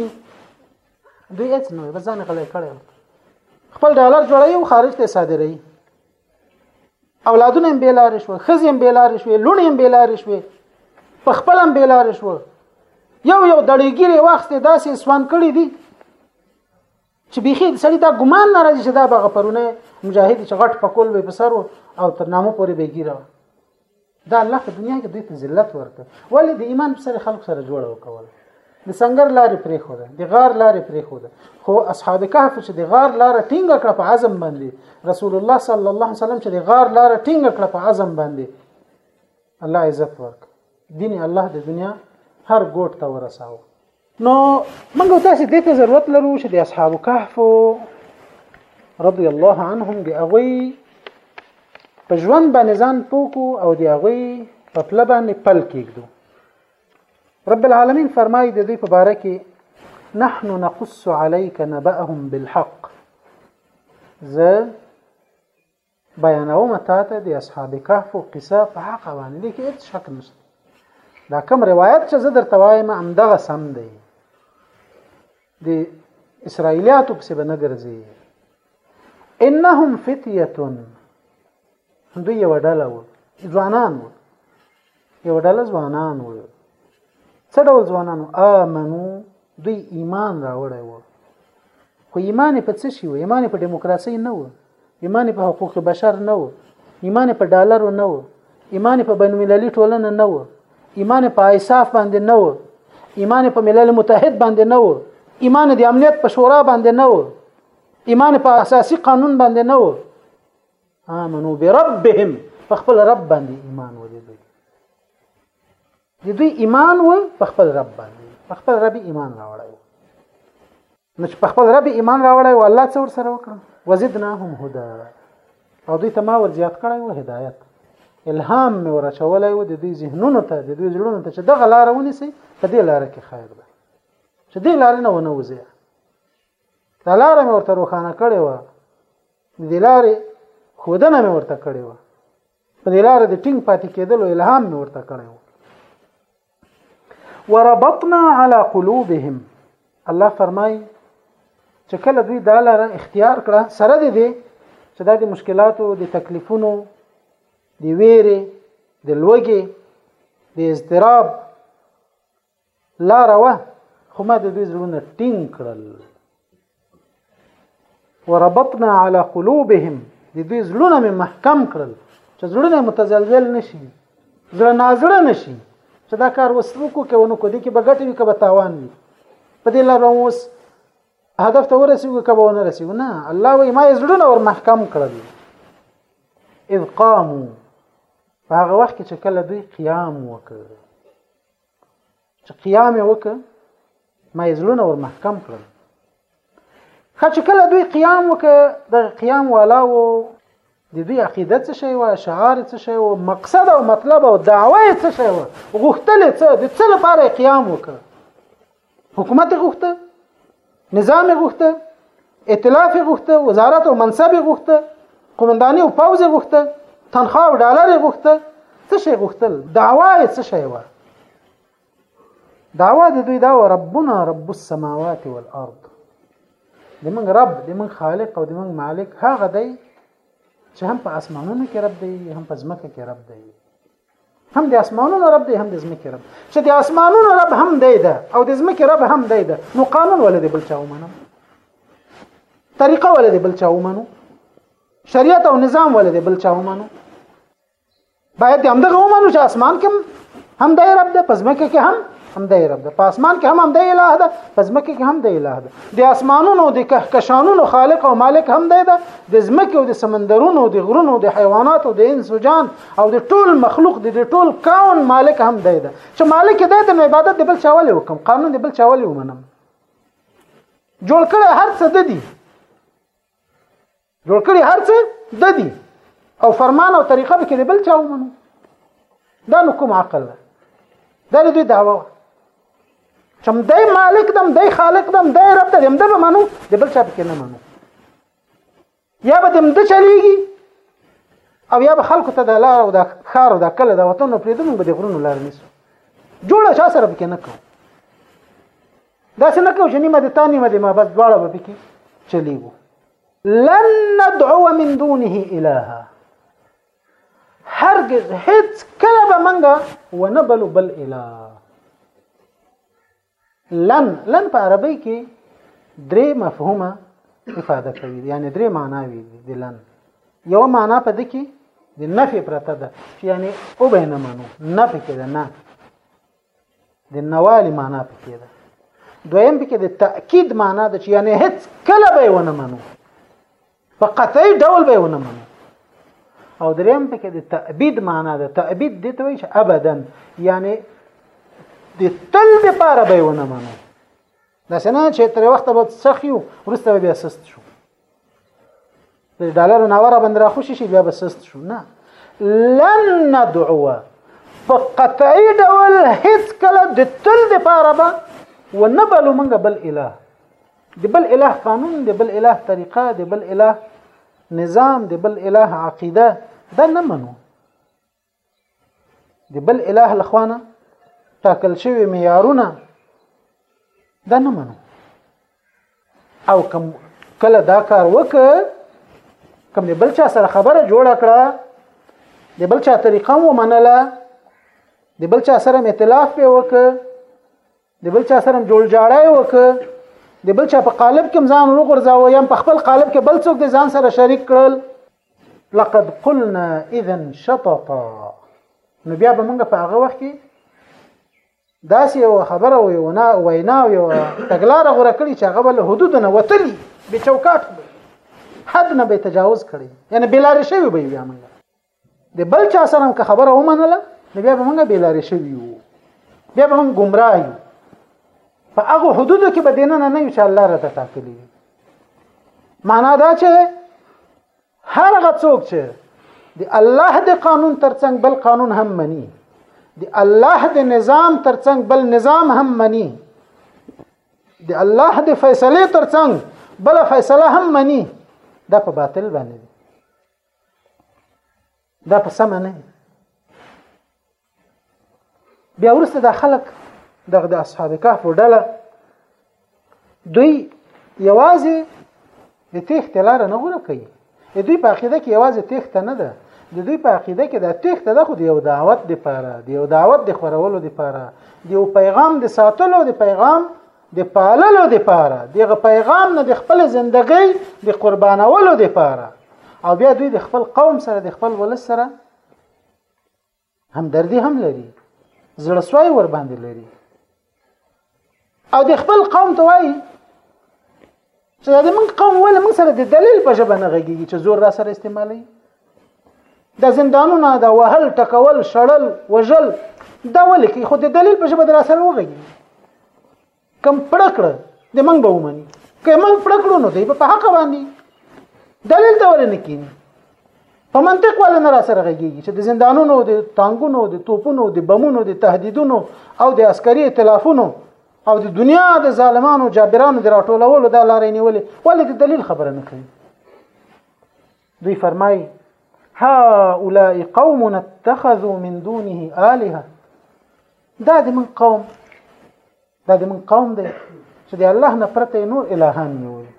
دوی هیڅ نه بس ځان غلې کړي خپل ډالر جوړوي او خارج ته صادروي اولادونه هم بیلار شو خزې هم بیلار شو لونې هم بیلار شو په خپل هم بیلار شو یو یو دړېګيري وخت داسې سوان کړی دی چې بيخي سړی دا ګمان نه راځي چې دا به غپرونه مجاهد چې غټ پکول به په سر او تر نامو پورې به ګیره دا الله په دنیا کې دوی ته ذلت ورکړ ولې د ایمان په سره خلکو سره جوړه وکول د سنگر لارې پرې خو ده د غار لارې پرې خو ده خو اصحاب کهف چې د غار لار ټینګ کړ په عزم باندې رسول الله صلی الله علیه وسلم چې د غار لار ټینګ کړ په عزم باندې الله عزت ورک دین الله د دنیا هر ګوټ ته ورساو نو موږ تاسو دې ته ضرورت لرو چې د اصحاب کهف رضی الله عنهم دی هغه په ژوند باندې ځان پوکو او دی هغه په پله باندې پل کېږدو رب العالمین فرمایي د دوی په باره کې نحن نقص عليك نبأهم بالحق زه بیانوم تاته د اصحاب کهف قصه په حق باندې دي کې هیڅ شک نشته دا کوم روایت چې زه درته وایم همدغه سم دی د اسرایلیاتو پسې به نه ګرځي انهم فتیه دوی یو ډله وو ځوانان وو یو ډله ځوانان و څه ډول ځوانانو امنو دوی ایمان راوړی و خو ایمان په څه شي و ایمان په دیموکراسي نه و ایمان په حقوق بشر نه و ایمان په ډالرو نه و ایمان په بین المللي ټولنه نه و ایمان په ایساف باندې نه و ایمان په ملل متحد باندې نه و ایمان د امنیت په شورا باندې نه و ایمان په اساسي قانون باندې نه و آمنو بربهم په خپل رب باندې ایمان ولې دوی د دوی ایمان و په خپل رب باندې په خپل رب ایمان راوړی نو چې په خپل رب ایمان راوړی او الله څور سره وکړم وزدناهم هدا او دوی ته ما ور زیات کړی و هدایت الهام مې ورچولای و د دوی ذهنونو ته د دوی زړونو ته چې دغه لار ونیسي په دې لار کې خیر ده چې دې لار نه ونه وځي دا لاره مې ورته روښانه کړې وه د دې لارې ښودنه مې ورته کړې وه په دې لاره د ټینګ پاتې کېدلو الهام مې ورته کړی و وربطنا على قلوبهم الله فرمای چې کله دوی دا لاره اختیار کړه سره دې دې چې دا د مشکلاتو د تکلیفونو د ویرې د لوږې د اضطراب لاره وه خو ما د دوی زړونه ټینګ کړل وربطنا على قلوبهم د دوی زړونه مې محکم کړل چې زړونه متزلزل نشي زړه نازړه نشي چې دا کار وسوکو کې ونه کو دي کې بغټ وي کبه تاوان وي په دې لار اوس هدف ته ورسېږو کبه ونه رسېږو نه الله وي ما زړونه ور محکم کړل اذ قامو په هغه وخت کې چې کله دوی قیام وکړ چې قیام یې وکړ ما یې زړونه ور محکم کړل ښه چې کله دوی قیام وکړ د قیام والا و د دوی عقیده څه شی و شعار څه شی و مقصد او مطلب او دعوه څه شی و غوښتل څه د څه لپاره قیام وکړ حکومت غوښته نظام غوښته ائتلاف غوښته وزارت او منصب غوښته قومنداني او پوز غوښته تنخوا او ډالر غوښته څه شي غوښتل دعوا یې څه شي وه دعوا د دوی دا و ربنا رب السماوات والارض د موږ رب د موږ خالق او د موږ مالک هغه دی چې هم په اسمانونو کې رب دی هم په ځمکه کې رب دی هم د اسمانونو رب دی هم د زمکه رب چې د اسمانونو رب هم دی ده او د زمکه رب هم دی ده نو قانون ولې بل چا ومنو طریقه ولې بل چا ومنو شریعت او نظام ولې بل چا ومنو باید همدغه ومنو چې اسمان کې هم دی رب ده پزمکه کې هم هم د رب ده په اسمان کې هم هم د الٰه ده په ځمکه کې هم د الٰه ده د اسمانونو د کهکشانونو خالق او مالک هم دی ده د ځمکې او د سمندرونو د غرونو د حیواناتو د انس جان او د ټول مخلوق د ټول کون مالک هم دی ده چې مالک دی د عبادت د بل چاولې وکم قانون د بل چاولې ومنم جوړ کړی هر څه د دي جوړ کړي هر څه د دي او فرمان او طریقه به کې بل چا ومنو دا نو کوم عقل ده دا د دوی دعوه چې دای مالک دم دای خالق دم دای رب دم دم منو د بل چا پکې نه منو یا به دم د چلیږي او یا به خلکو ته د لار او د خار او د کله د وطن په دې موږ به د غرونو لار نیسو جوړه چا سره پکې نه کوو دا څنګه کوو چې نیمه د تانی مده ما بس دواړه به پکې چلیږو لن ندعو من دونه الها هرگز هیڅ کله به منګه ونه بل بل اله لن لن په عربی کې درې مفهومه افاده کوي یعنی درې معناوي دي لن یو معنا په دې کې د نفي پرته ده یعنی او به نه منو نفي کې ده نه د نوالي معنا پکې ده دویم پکې د تاکید معنا ده چې یعنی هیڅ کله به ونه منو په قطعي ډول به ونه منو او دریم پکې د تأبید معنا ده تأبید د ته وایي چې ابدا یعنی د تل لپاره به ونه منو داسې نه چې تر وخته به سخت یو وروسته به بیا سست شو د ډالرو ناوره باندې را خوشي شي بیا به سست شو نه لن ندعو په قطعي ډول هیڅ کله د تل د پاره به ونبلو موږ بل اله د بل اله قانون د بل اله طریقه د بل اله نظام د بل اله عقیده دا نه منو د بل اله لخوانه ټاکل شوی معیارونه دا نه منو او کم کله دا کار وک کم د بل چا سره خبره جوړ کړه د بل چا طریقه و منله د بل چا سره ائتلاف په وک د بل چا سره جوړ جاړای وک د بل چا په قالب کې ځان وګرځاو یا په خپل قالب کې بل څوک د ځان سره شریک کړل لقد قلنا اذا شططا نو بیا به موږ په هغه وخت کې داسې یو خبره وي ونا وینا او یو تګلار غوړه کړی چې هغه بل حدود نه وتلی به چوکاټ حد نه به تجاوز کړی یعنی بلار شوی به بیا موږ د بل چا سره که خبره ومنله نو بیا به موږ بلار شوی یو بیا به موږ گمراه یو په هغه حدود کې به دینه نه نه ان شاء الله راته ټاکلی معنا دا چې هر هغه څوک چې د الله د قانون ترڅنګ بل قانون هم مني د الله د نظام ترڅنګ بل نظام هم مني د الله د فیصله ترڅنګ بل فیصله هم مني دا په باطل باندې دا په سم نه بیا ورسته د خلک دغه د اصحاب کهف ډله دوی یوازې د تېښتې لاره نه غوره کوي د دوی په عقیده کې یوازې تېښته نه ده د دوی په عقیده کې دا تېښته ده خو د یو دعوت لپاره د یو دعوت د خورولو لپاره د یو پیغام د ساتلو د پیغام د پاللو لپاره دغه پیغام نه د خپل ژوندۍ د قربانولو لپاره او بیا دوی د خپل قوم سره د خپل ولس سره همدردي هم لري زړه سوی ور باندې لري او د خپل قوم ته وایي چې د موږ قوم ول موږ سره د دلیل په ژبه نه غږیږي چې زور را سره استعمالي د زندانونو د وهل ټکول شړل وژل دا ولې کې خو د دلیل په ژبه د را سره وغږیږي کم پړه کړ د منګ به ومني که منګ پړه کړو نو دی په حق باندې دلیل ته ولې نه کینی په منطق ولې نه را سره غږیږي چې د زندانونو د تانګونو د توپونو د بمونو د تهدیدونو او د عسکري ائتلافونو او د دنیا د ظالمانو جابرانو د راټولولو د لارې نیولې ولې د دلیل خبره نه کوي دوی فرمای هؤلاء قوم اتخذوا من دونه آلهه دا د من قوم دا د من قوم دی چې د الله نه پرته نور الهان نیولي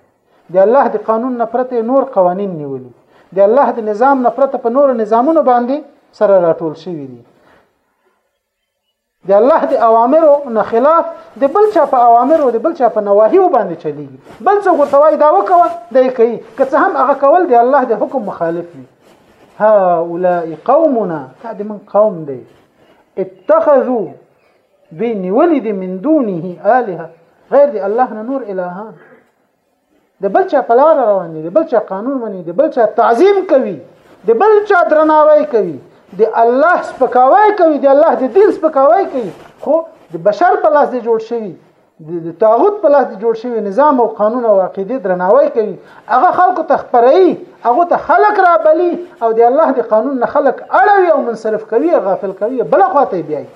د الله د قانون نه پرته نور قوانین نیولي د الله د نظام نه پرته په نور نظامونو باندې سره راټول شوی دي د الله د اوامرو نه خلاف د بل چا په اوامرو د بل چا په نواهیو باندې چلیږي بل څوک ورته وایي دا وکوه دا یې کوي که څه هم هغه کول د الله د حکم مخالف وي هؤلاء قومنا دا د من قوم دی اتخذوا دوی نیولې دي من دونه آلهه غیر د الله نه نور الهان د بل چا په لار روان دي د بل چا قانون مني د بل چا تعظیم کوي د بل چا درناوی کوي د الله سپکاوی کوي د الله د دین سپکاوی کوي خو د بشر په لاس دی جوړ شوی د طاغوت په لاس دی جوړ شوی نظام او قانون او عقیده درناوی کوي هغه خلکو ته خبري هغه ته خلک را بلی او د الله د قانون نه خلک اړوي او منصرف کوي غافل کوي بل خواته بیایي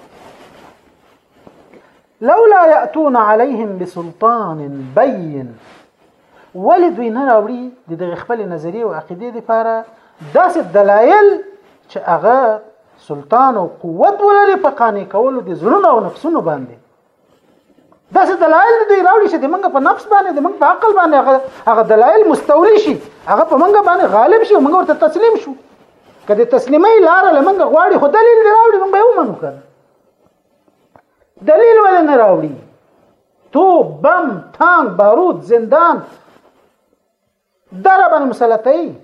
لولا ياتون عليهم بسلطان بين ولې دوی نه راوړي د دغه خپل نظریه او عقیده لپاره داسې دلایل چې هغه سلطان او قوت ولري په قانع کولو د زړونو او نفسونو باندې داسې دلایل دوی راوړي چې د منګه په نفس باندې د منګه په عقل باندې هغه هغه دلایل مستوري شي هغه په منګه باندې غالب شي منګه ورته تسلیم شو کله تسلیمي لار لمنګه غواړي خو دلیل راوړي منګه یو منو کړ دلیل ولې نه راوړي تو بم تان بارود زندان دره باندې مسلطه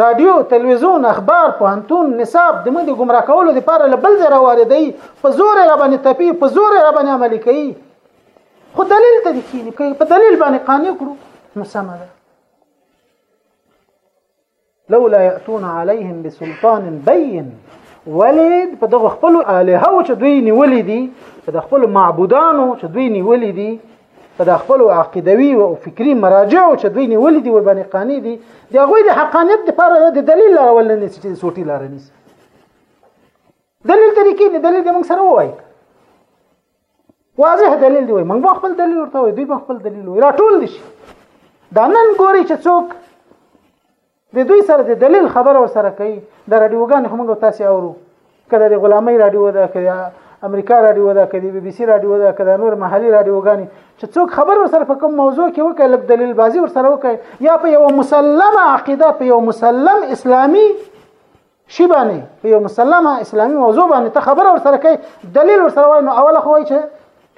رادیو تلویزیون اخبار پوهنتون نصاب د موږ د ګمراه کولو لپاره له بل ځای راواردوي په زور را باندې تپي په زور را باندې عملي کوي خو دلیل ته دي کینی په دلیل باندې قانع کړو نو سمه ده لولا یاتون علیهم بسلطان بین ولید په دغه خپل الهه او چې دوی نیولې دي په د خپل معبودانو چې دوی نیولې دي په د خپل عقیدوي او فکری مراجع او چې دوی نیولې دي ور باندې قانې دي د هغه د حقانیت لپاره د دلیل لاره ولنې چې سوټي لاره نیسي دلیل طریقې نه دلیل موږ سره وایي واضح دلیل دی وای موږ به خپل دلیل ورته وای دوی به خپل دلیل وای راټول دي شي دا نن ګوري چې څوک د دوی سره د دلیل خبره ورسره کوي د رادیوګان هم موږ تاسو اورو کله د غلامي رادیو ده کله امریکا رادیو ده کله بي بي سي رادیو ده کله نور محلي رادیوګان چې څوک خبر ورسره په کوم موضوع کې وکړي لک دلیل بازی ورسره وکړي یا په یو مسلمه عقیده په یو مسلم اسلامي شی باندې په یو مسلمه اسلامي موضوع باندې ته خبره ور سره کوي دلیل ور سره وای نو اوله خو وای چې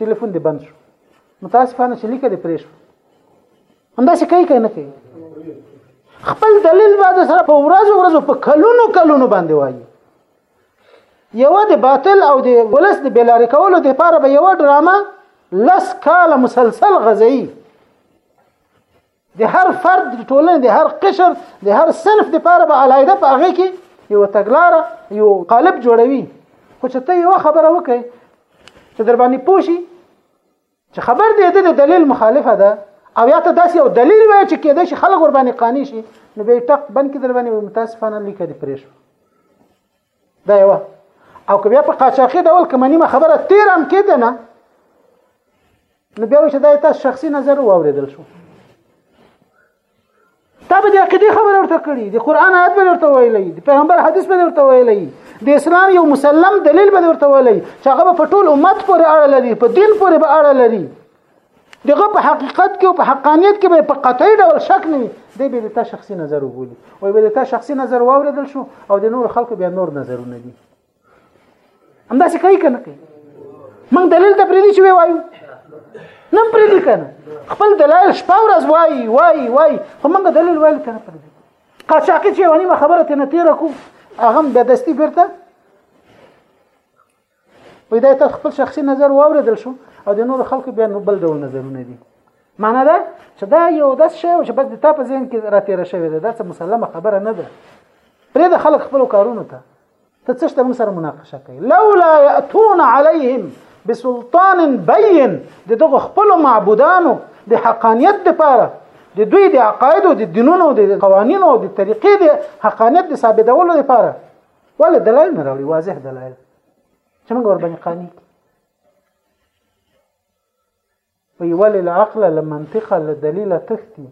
ټلیفون دې بند شو متاسفانه چې لیکه دې پرې شو همداسې کوي که نه کوي خپل دلیل بعد سره په ورځو ورځو په کلونو کلونو باندې وایي یو د باطل او د ولس د بلارې کولو د لپاره به یو ډرامه لس کاله مسلسل غزي د هر فرد د ټولنې د هر قشر د هر صنف لپاره به علایده په هغه کې یو تګلار یو قالب جوړوي خو چې ته یو خبره وکړي چې در باندې پوښي چې خبر دې د دلیل مخالفه ده او یا ته داسې یو دلیل وایي چې کېدای شي خلک ور باندې قانع شي نو به ټق بند کې در باندې متاسفانه لیکه دې پرې شو دا یو او که بیا په قاچاقي ډول کومه نیمه خبره تیر هم کېده نه نو بیا چې دا تاسو شخصي نظر واوریدل شو تا به د عقیده خبره ورته کړي د قران آیت به ورته ویلي د پیغمبر حدیث به ورته ویلي د اسلام یو مسلم دلیل به ورته ویلي چې هغه په ټول امت پورې اړه لري په دین پورې به اړه لري دغه په حقیقت کې او په حقانیت کې به په قطعي ډول شک نه وي دی به د تا شخصي نظر وبولي او به د تا شخصي نظر واورېدل شو او د نور خلکو بیا نور نظرونه دي همداسې کوي که نه کوي موږ دلیل ته پرېږدي چې وایو نه پرېږدي که نه خپل دلایل شپه ورځ وایي وایي وایي خو موږ دلیل ویل ته نه پرېږدي قاچاقي چې یوه نیمه خبره ترې نه تېره کړو هغه هم بیا دستي بېرته په دې ته خپل شخصي نظر واوریدل شو او د نور خلکو بیا نو بل ډول نظرونه دي معنی دا چې دا یو داس شی چې بس د تا په ذهن کې راتیر شوی دی دا څه مسلمه خبره نه ده پرې د خلک خپل کارونو ته ته څه شته سره مناقشه کوي لولا یاتون علیهم بسلطان بین د دغه خپل معبودانو د حقانیت لپاره د دوی د عقاید او د دینونو د قوانینو او د طریقې د حقانیت د ثابتولو لپاره ولې دلایل نه راوړي واضح دلایل چې موږ ور باندې قانع کړي وی ولې له عقله له منطقه له دلیله تښتي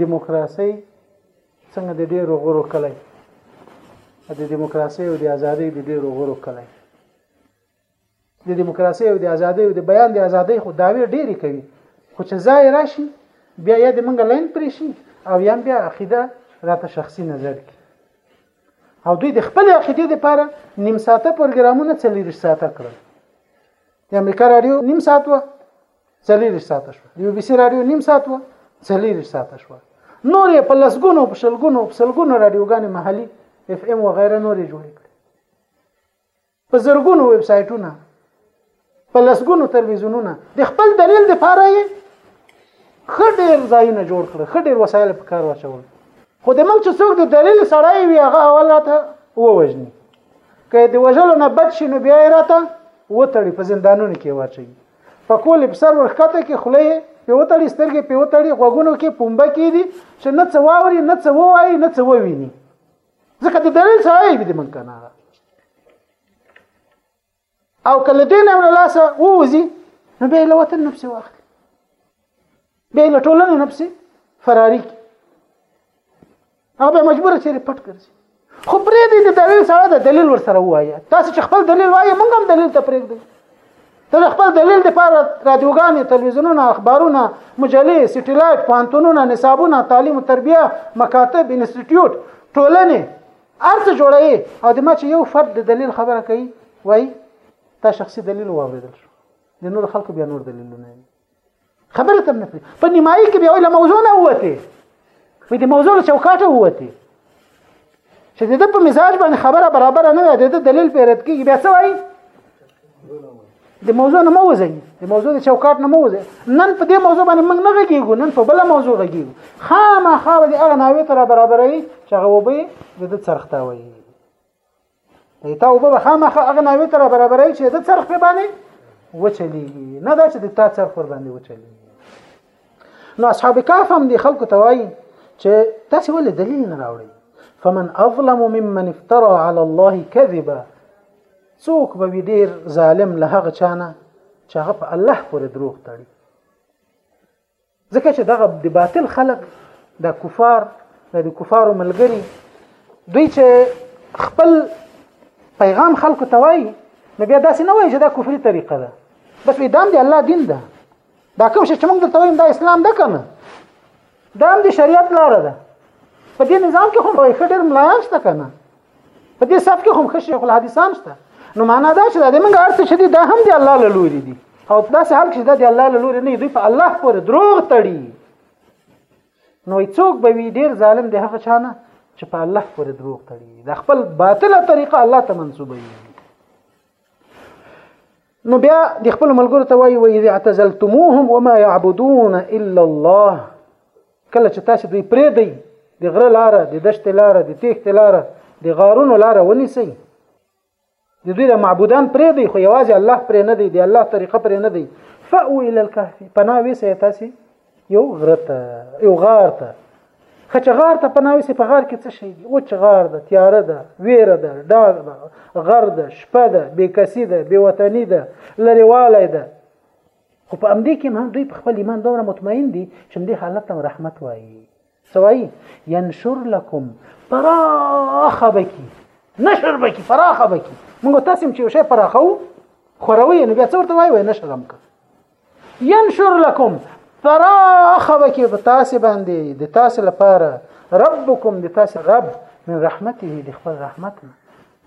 دیموکراسي څنګه د ډېرو غورو کلی د دیموکراسي او د ازادۍ د ډېرو غورو کلی د دیموکراسي او د ازادۍ او د بیان د ازادۍ خو داوی ډېری کوي خو چې ځای راشي بیا یا د منګه لاین پرې شي او یا بیا عقیده راته شخصي نظر کی او دوی د خپل عقیده لپاره نیم ساعته پروګرامونه چلیږي ساعته کړل د امریکا رادیو نیم ساعت و چلیږي ساعته شو یو بي سي رادیو نیم ساعت و چلیږي ساعته شو نور یې په لسګونو په شلګونو په سلګونو رادیوګانې محلي اف ام وغیرہ نورې جوړې کړې په زرګونو ویب سایټونه په لسګونو تلویزیونونه د خپل دلیل د پاره یې خډیر ځایونه جوړ کړ خډیر وسایل په کار واچول خو د موږ چې څوک د دلیل سړی وي هغه اول راته ووجني که د وژلو نه بد شي نو بیا یې راته وتړي په زندانونو کې واچي په کول په سر ورخته کې خله په وتړي سترګې په وتړي غوګونو کې پومبه کې دي چې نه څه واوري نه څه وایي نه څه وویني ځکه د دلیل سره به دې من کنه او کله دین او لاسه ووزي نو به له وطن نفسي واخلي به له ټولنې نفسي فراری کی هغه به مجبور چې پټ ګرځي خو پرې دې د دلیل سره د دلیل ور سره وایا تاسو چې خپل دلیل وایي موږ هم دلیل ته پرېږدو ته د خپل دلیل لپاره رادیوګانې تلویزیونونه اخبارونه مجلې سټیلایټ پوهنتونونه نصابونه تعلیم او تربیه مکاتب انسټیټیوټ ټولنې ارڅ جوړوي او د ما چې یو فرد د دلیل خبره کوي وای تا شخصي دلیل واوریدل شو د نور خلکو بیا نور دلیلونه خبره تم نه پوهېږي په نیمایي کې بیا له موضوع نه ووتې وایي د موضوع له چوکاټه ووتې چې د ده په مزاج باندې خبره برابره نه وي د ده دلیل پرې رد کېږي بیا څه وایي د موضوع نه مو وځي د موضوع د چوکاټ نه مو وځي نن په دې موضوع باندې موږ نه غږیږو نن په بل موضوع غږیږو خامخا به د هغه ناوې تر برابرې چې هغه وبې د څرخته وایي تا وبه به خامخا هغه ناوې ته را برابروي چې د څرخ په باندې وچلېږي نه دا چې د تا څرخ ور باندې وچلېږي نو اصحاب کهف هم دي خلکو ته وایي چې تاسو ولې دلیل نه راوړئ فمن اظلم ممن افترى على الله كذبا څوک به ډیر ظالم له هغه چانه چې هغه په الله پورې دروغ تړي ځکه چې دغه د باطل خلق د کفار د کفارو ملګری دوی چې خپل پیغام خلکو ته وایي نو بیا داسې نه وایي چې دا کفري طریقه ده بس وی دام دی الله دین ده دا کوم چې موږ درته وایم دا اسلام ده کنه دا هم د شریعت لاره ده په دې نظام کې خو ډېر ملایان شته کنه په دې صف کې هم خشیخ الحدیثان شته نو معنا دا چې دا موږ ارڅ چې دا هم دی الله له لوري دي او دا سه حال چې دا دی الله له لوري نه دوی په الله پورې دروغ تړي نو څوک به وی ډیر ظالم دی هغه چانه چې په الله پورې دروغ تړي دا خپل باطله طریقه الله ته منسوبوي نو بیا د خپل ملګرو ته وایي وایي اعتزلتموهم وما يعبدون الا الله کله چې تاسو دوی پرې دی د غره لاره د دشت لاره د تیخت لاره د غارونو لاره ونیسي د دوی د معبودان پرې دی خو یوازې الله پرې نه دی د الله طریقه پرې نه دی فاو الى الكهف پناه ویسه تاسو یو غره ته یو غار ته خچ غار ته پناوي سي په غار کې څه شي دي او چې غار ده تیاره ده ویره ده ډاګ ده غر ده شپه ده بې کسي ده بې وطني ده لریواله ده خو په امدې کې هم دوی په خپل ایمان دومره مطمئن دي چې دې حالت هم رحمت وایي څه وایي ينشر لكم پراخه بکی نشر بکی پراخه بکی موږ تاسو چې یو شی پراخو خوروي نو بیا څه ورته وایي نشر هم که ينشر لكم پراخه بکی په تاسو باندې د تاسو لپاره ربکم د تاسو رب من رحمته د خپل رحمتنا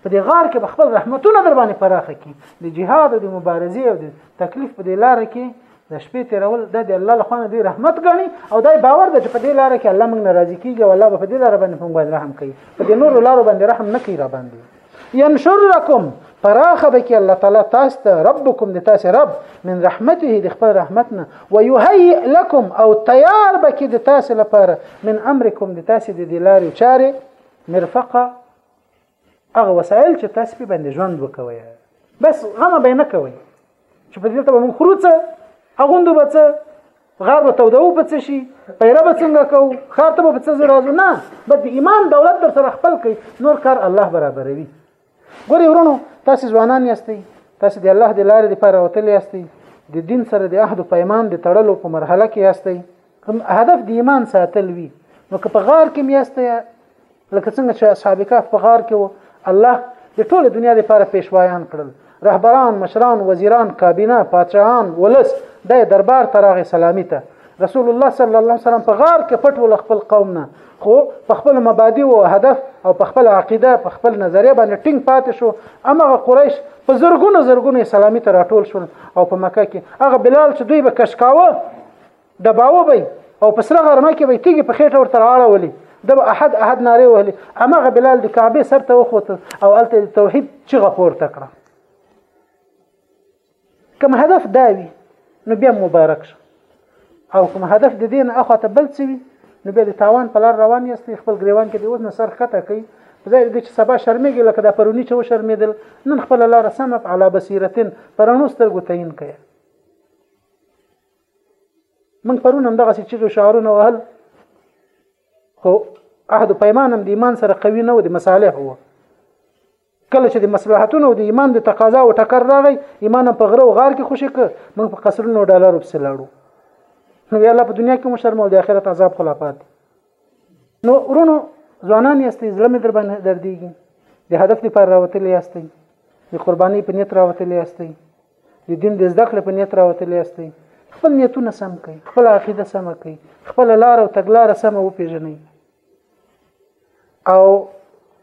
په دې غار کې به خپل رحمتونه در باندې پراخه کړي د جهاد او د مبارزې او د تکلیف په دې لار کې د شپې تیرول د دې الله له خوانه دی رحمت غني او دای باور د په دې لار کې الله موږ ناراضي کیږي او الله په دې لار باندې موږ باندې رحم کوي په دې نور لارو باندې رحم نه کوي را باندې ينشر لكم پراخه بکی الله تعالی تاسو ته ربکم د تاسو رب من رحمته د خپل رحمتنا ويهيئ لكم او تیار بکی د تاسو لپاره من امرکم د تاسو د دلاري چاره مرفقه هغه وسایل چې تاسو په باندې ژوند وکوي بس غمه به نه کوي چې په دې ته موږ خروڅه اغوندو بچ غار به تودو بچ شي پیره به څنګه کو خار ته به څه زرازو نه بس د ایمان دولت در سره خپل کوي نور کار الله برابروي ګوري ورونو تاسو ځوانان یاستئ تاسو د الله د لارې لپاره وتلی یاستئ د دین سره د عهد او پیمان د تړلو په مرحله کې یاستئ کوم هدف د ایمان ساتل وي نو که په غار کې میاسته لکه څنګه چې اصحاب کهف په غار کې وو الله د ټوله دنیا لپاره پیشوایان کړل رهبران مشران وزیران کابینه پاچاهان ولس د دربار تراغه سلامي ته رسول الله صلی الله علیه وسلم په غار کې پټ ول خپل قوم نه خو په خپل مبادی او هدف او په خپل عقیده په خپل نظریه باندې ټینګ پاتې شو امغه قریش په زرګونو زرګونو سلامي ته راټول شول او په مکه کې هغه بلال چې دوی به کشکاوه دباوه به او په سره غرمه کې به تیږي په خېټه ورته راړولې د احد احد ناره وهلې امغه بلال د کعبه سر ته وخوته او الته توحید چغه پورته کړه کوم هدف داوي نو بیا مبارک شه او کوم هدف د دین اخو ته بل څه وي نو بیا د تاوان په لار روان یاست خپل ګریوان کې د اوس نه سر خطه کوي زه د چې سبا شرمېږي لکه د پرونی چې و شرمېدل نن خپل لار سمه علی بصیرتن پرونو سترګو تعین کړي من پرون هم دغسې چیغې شعارونه وهل خو عهد و پیمان هم د ایمان سره قوي نه و د مصالح و کله چې د مصلحتونو د ایمان د تقاضا او ټکر راغی ایمان په غره او غار کې خوشې ک موږ په قصرونو ډالرو پسې لاړو نو یا الله په دنیا کې مو شرم او د آخرت عذاب خلافات نو ورونو ځوانان یاستئ زړه مې در باندې دردېږي د هدف لپاره راوتلی یاستئ د قربانۍ په نیت راوتلی یاستئ د دین د زده کړې په نیت راوتلی یاستئ خپل نیتونه سم کړئ خپل عقیده سم کړئ خپل لار او تګلار سم وپیژنئ او